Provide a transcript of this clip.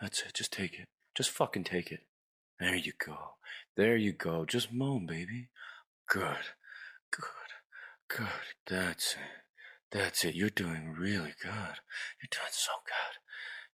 That's it. Just take it. Just fucking take it. There you go. There you go. Just moan, baby. Good. Good. Good. That's it. That's it. You're doing really good. You're doing so good.